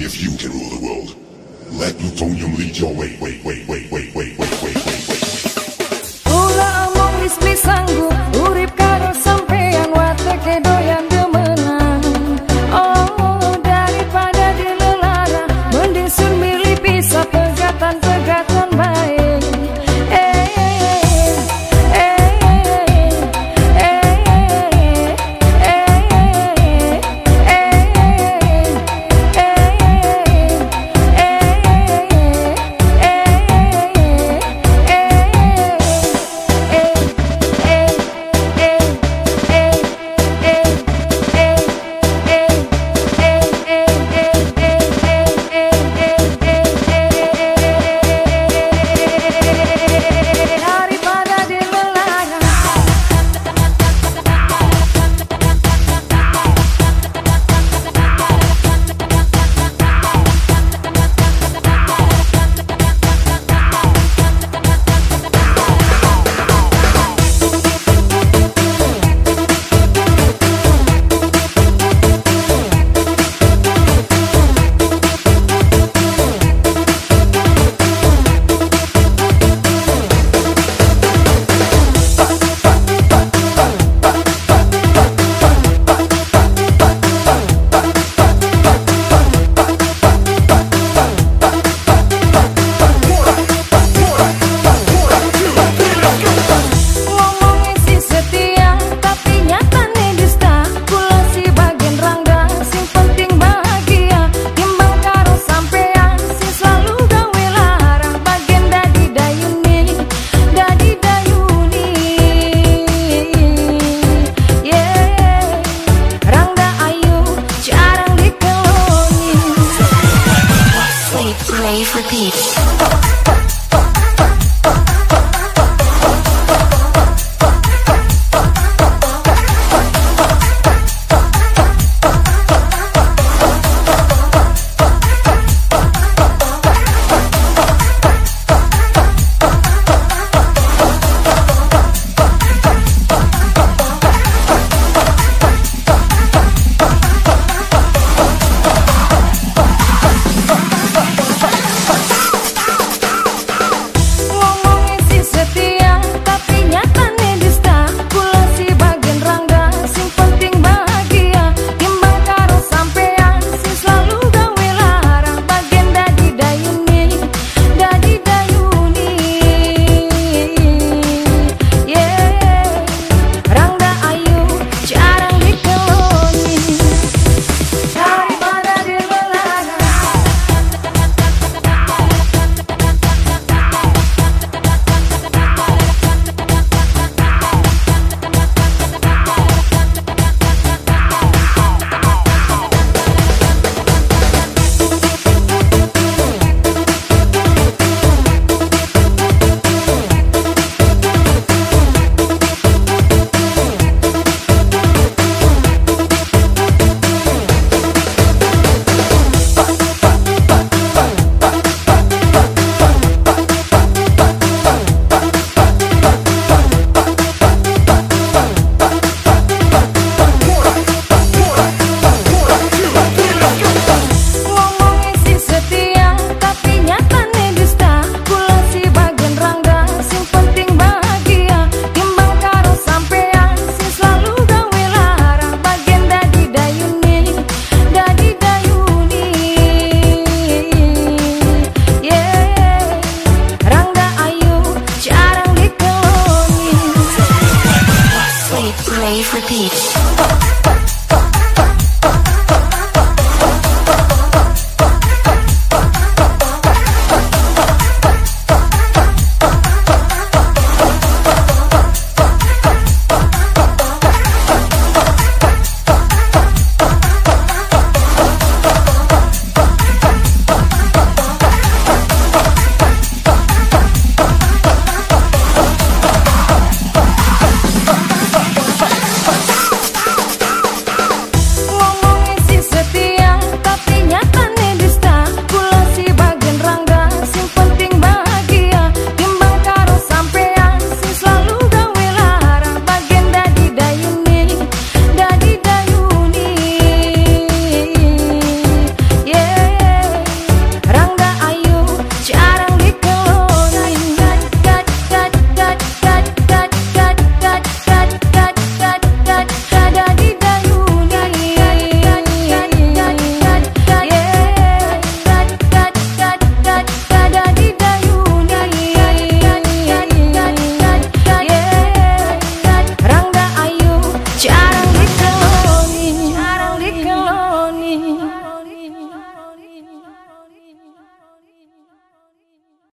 Only if you can rule the world. Let plutonium lead your way, Wait, wait, wait, wait, wait, wait, wait, wait, wait. Hola amor, es is sangre. beat.